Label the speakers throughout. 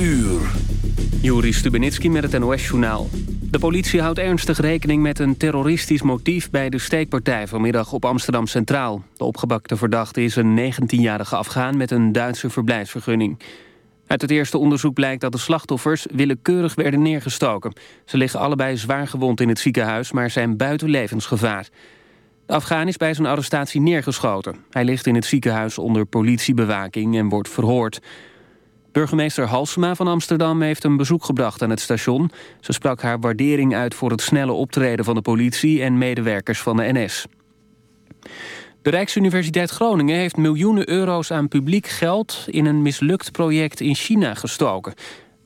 Speaker 1: uur.
Speaker 2: Juri Stubenitski met het NOS-journaal. De politie houdt ernstig rekening met een terroristisch motief... bij de steekpartij vanmiddag op Amsterdam Centraal. De opgebakte verdachte is een 19-jarige Afghaan... met een Duitse verblijfsvergunning. Uit het eerste onderzoek blijkt dat de slachtoffers... willekeurig werden neergestoken. Ze liggen allebei zwaar gewond in het ziekenhuis... maar zijn buiten levensgevaar. De Afghaan is bij zijn arrestatie neergeschoten. Hij ligt in het ziekenhuis onder politiebewaking en wordt verhoord... Burgemeester Halsema van Amsterdam heeft een bezoek gebracht aan het station. Ze sprak haar waardering uit voor het snelle optreden van de politie en medewerkers van de NS. De Rijksuniversiteit Groningen heeft miljoenen euro's aan publiek geld... in een mislukt project in China gestoken.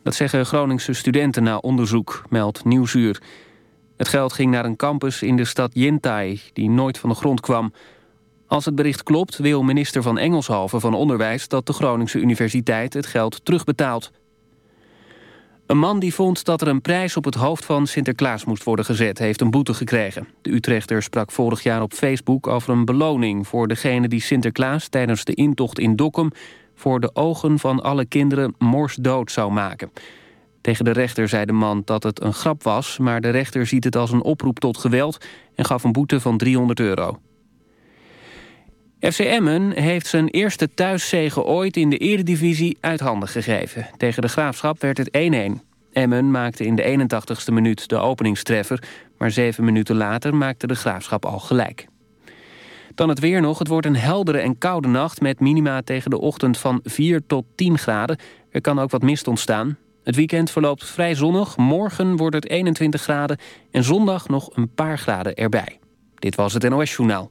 Speaker 2: Dat zeggen Groningse studenten na onderzoek, meldt Nieuwsuur. Het geld ging naar een campus in de stad Yentai, die nooit van de grond kwam... Als het bericht klopt wil minister van Engelshalve van Onderwijs... dat de Groningse Universiteit het geld terugbetaalt. Een man die vond dat er een prijs op het hoofd van Sinterklaas moest worden gezet... heeft een boete gekregen. De Utrechter sprak vorig jaar op Facebook over een beloning... voor degene die Sinterklaas tijdens de intocht in Dokkum... voor de ogen van alle kinderen morsdood zou maken. Tegen de rechter zei de man dat het een grap was... maar de rechter ziet het als een oproep tot geweld... en gaf een boete van 300 euro. FC Emmen heeft zijn eerste thuiszege ooit in de eredivisie uit handen gegeven. Tegen de Graafschap werd het 1-1. Emmen maakte in de 81ste minuut de openingstreffer... maar zeven minuten later maakte de Graafschap al gelijk. Dan het weer nog. Het wordt een heldere en koude nacht... met minima tegen de ochtend van 4 tot 10 graden. Er kan ook wat mist ontstaan. Het weekend verloopt vrij zonnig. Morgen wordt het 21 graden en zondag nog een paar graden erbij. Dit was het NOS Journaal.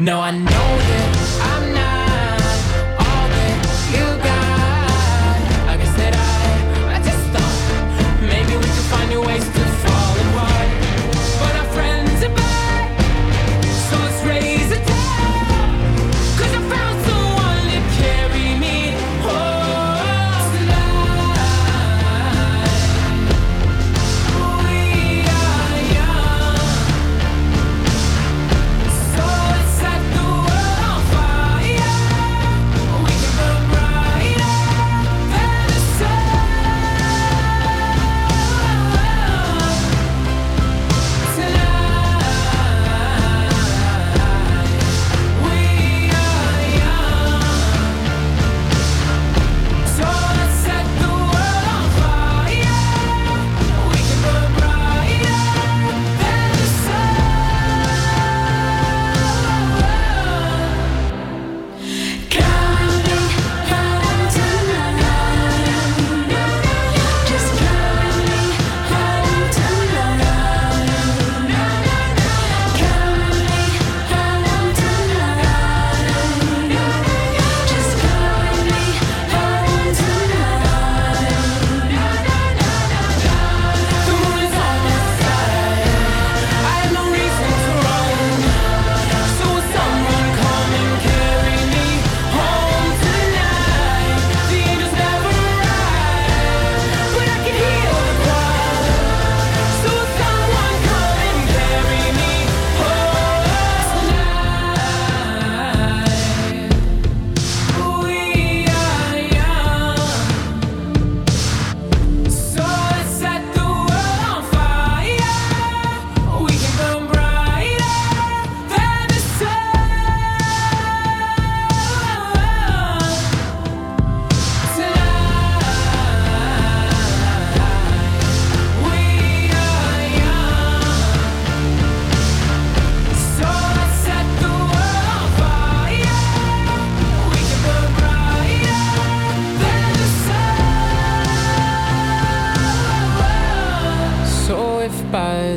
Speaker 3: No, I know.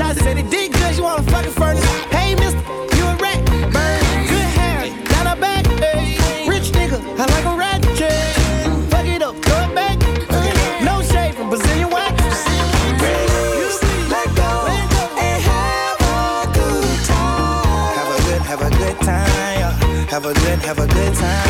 Speaker 4: Shots said it did good, you wanna fucking furnace. Hey, mister, you a rat. Burn, good hair, down her back. Hey, rich nigga, I like a rat. Fuck it up, throw it back. No shade from Brazilian wax. Let go and have a good time. Have a good, have a good time. Have a good, have a good time.